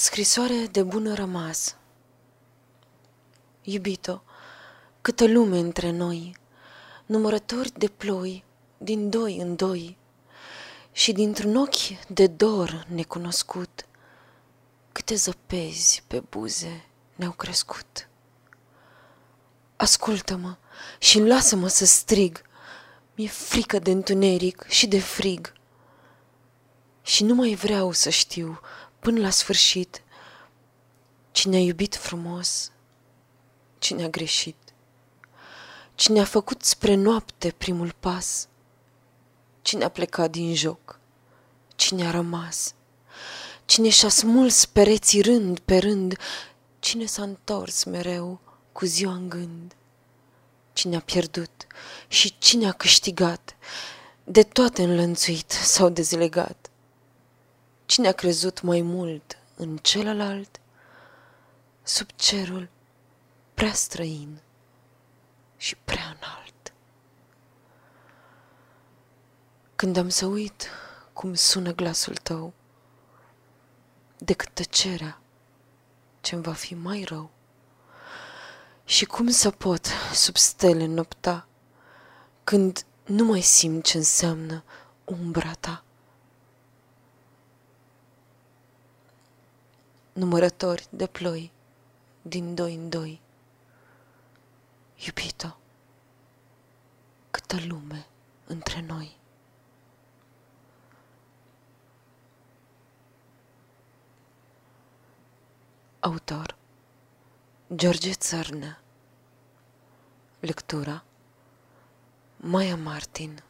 Scrisoare de bună rămas. Iubito, câtă lume între noi, Numărători de ploi, din doi în doi, Și dintr-un ochi de dor necunoscut, Câte zăpezi pe buze ne-au crescut. Ascultă-mă și lasă-mă să strig, Mi-e frică de întuneric și de frig, Și nu mai vreau să știu până la sfârșit cine a iubit frumos, cine a greșit, cine a făcut spre noapte primul pas, cine a plecat din joc, cine a rămas, cine și-a smuls pereții rând pe rând, cine s-a întors mereu cu ziua în gând, cine a pierdut și cine a câștigat, de toate înlănțuit sau dezlegat. Cine a crezut mai mult în celălalt, sub cerul prea străin și prea înalt. Când am să uit cum sună glasul tău, decât tăcerea ce-mi va fi mai rău, și cum să pot sub stele nopta, când nu mai simt ce înseamnă umbra ta. Numărători de ploi din doi în doi. Iubito, câtă lume între noi. Autor George Țărnă Lectura Maia Martin